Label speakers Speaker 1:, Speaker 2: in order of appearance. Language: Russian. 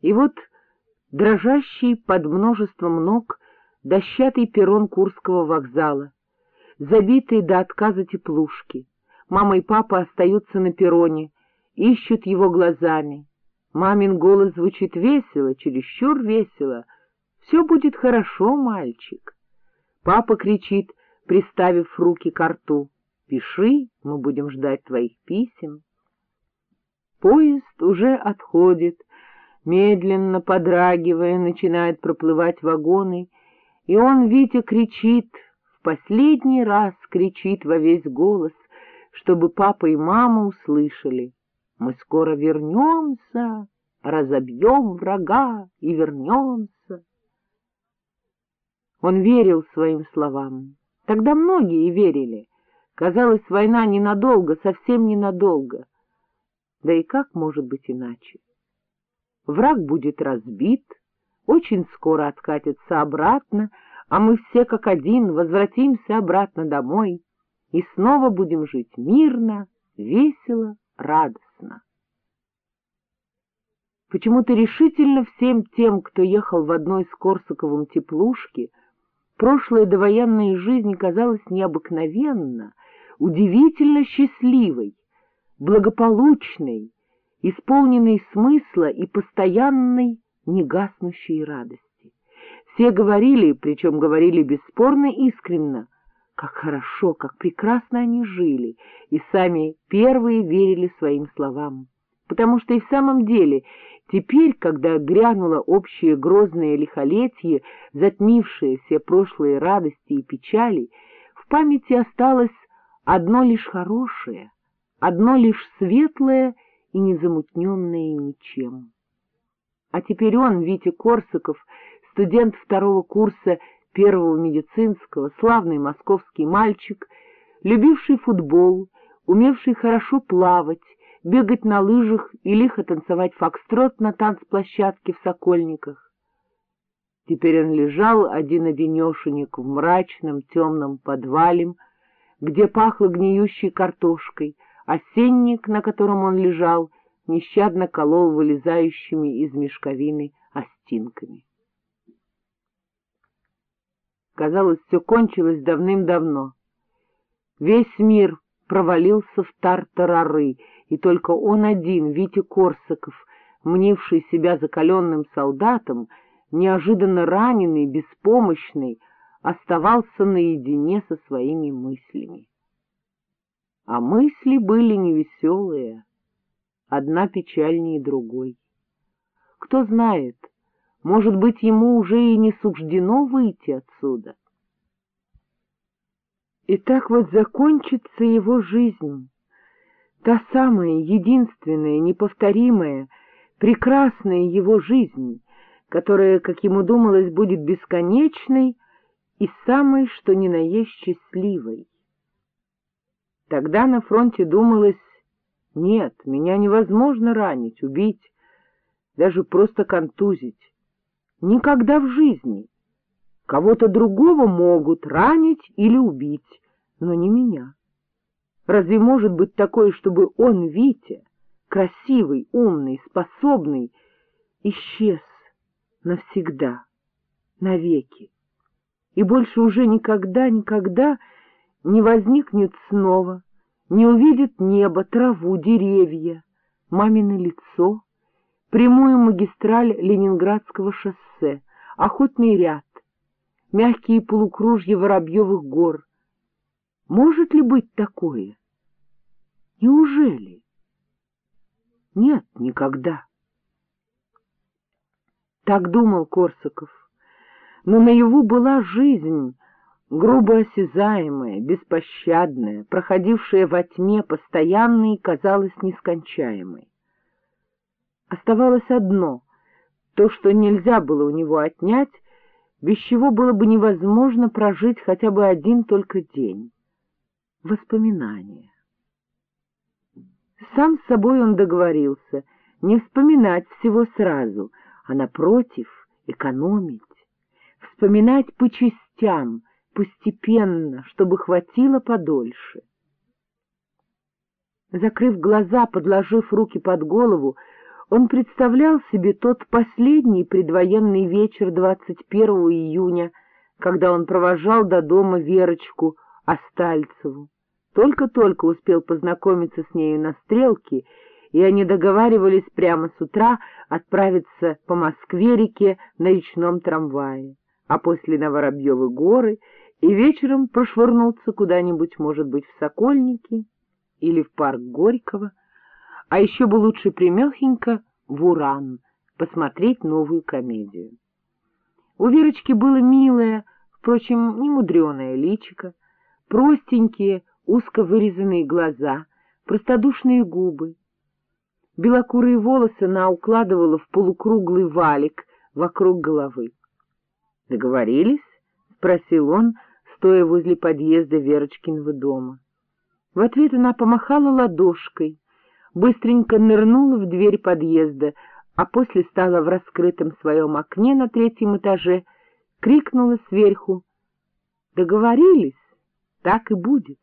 Speaker 1: И вот дрожащий под множеством ног дощатый перрон Курского вокзала, забитые до отказа теплушки. Мама и папа остаются на перроне, ищут его глазами. Мамин голос звучит весело, чересчур весело. «Все будет хорошо, мальчик». Папа кричит, приставив руки к рту. «Пиши, мы будем ждать твоих писем». Поезд уже отходит, медленно подрагивая, начинает проплывать вагоны, и он, Витя, кричит, в последний раз кричит во весь голос, чтобы папа и мама услышали. Мы скоро вернемся, разобьем врага и вернемся. Он верил своим словам. Тогда многие верили. Казалось, война ненадолго, совсем ненадолго. Да и как может быть иначе? Враг будет разбит, очень скоро откатится обратно, а мы все как один возвратимся обратно домой и снова будем жить мирно, весело, радостно. Почему-то решительно всем тем, кто ехал в одной с Корсаковым теплушке, прошлая довоенная жизнь казалась необыкновенно, удивительно счастливой, благополучной, исполненной смысла и постоянной негаснущей радости. Все говорили, причем говорили бесспорно искренно, как хорошо, как прекрасно они жили, и сами первые верили своим словам. Потому что и в самом деле теперь, когда грянуло общее грозное лихолетие, затмившее все прошлые радости и печали, в памяти осталось одно лишь хорошее, одно лишь светлое и незамутненное ничем. А теперь он, Витя Корсаков, студент второго курса первого медицинского, славный московский мальчик, любивший футбол, умевший хорошо плавать, бегать на лыжах и лихо танцевать фокстрот на танцплощадке в Сокольниках. Теперь он лежал один-одинешенек в мрачном темном подвале, где пахло гниющей картошкой, а сенник, на котором он лежал, нещадно колол вылезающими из мешковины остинками. Казалось, все кончилось давным-давно. Весь мир провалился в тартарары, и только он один, Витя Корсаков, мнивший себя закаленным солдатом, неожиданно раненый, беспомощный, оставался наедине со своими мыслями. А мысли были невеселые, одна печальнее другой. Кто знает, может быть, ему уже и не суждено выйти отсюда. И так вот закончится его жизнь, та самая, единственная, неповторимая, прекрасная его жизнь, которая, как ему думалось, будет бесконечной и самой, что ни на есть счастливой. Тогда на фронте думалось, нет, меня невозможно ранить, убить, даже просто контузить. Никогда в жизни. Кого-то другого могут ранить или убить, но не меня. Разве может быть такое, чтобы он, Витя, красивый, умный, способный, исчез навсегда, навеки, и больше уже никогда, никогда не возникнет снова, не увидит небо, траву, деревья, мамино лицо, прямую магистраль Ленинградского шоссе, охотный ряд, мягкие полукружья Воробьевых гор. Может ли быть такое? Неужели? Нет, никогда. Так думал Корсаков, но наяву была жизнь, грубо осязаемая, беспощадная, проходившая во тьме, постоянной и казалась нескончаемой. Оставалось одно — то, что нельзя было у него отнять, без чего было бы невозможно прожить хотя бы один только день — воспоминания. Сам с собой он договорился не вспоминать всего сразу, а, напротив, экономить, вспоминать по частям, постепенно, чтобы хватило подольше. Закрыв глаза, подложив руки под голову, Он представлял себе тот последний предвоенный вечер 21 июня, когда он провожал до дома Верочку Остальцеву. Только-только успел познакомиться с нею на стрелке, и они договаривались прямо с утра отправиться по Москве-реке на речном трамвае, а после на Воробьевы горы и вечером прошвырнуться куда-нибудь, может быть, в Сокольники или в парк Горького, а еще бы лучше примехенько в Уран посмотреть новую комедию. У Верочки было милое, впрочем, немудреное личико, простенькие, узко вырезанные глаза, простодушные губы. Белокурые волосы она укладывала в полукруглый валик вокруг головы. — Договорились? — спросил он, стоя возле подъезда Верочкиного дома. В ответ она помахала ладошкой, быстренько нырнула в дверь подъезда, а после стала в раскрытом своем окне на третьем этаже, крикнула сверху. — Договорились, так и будет.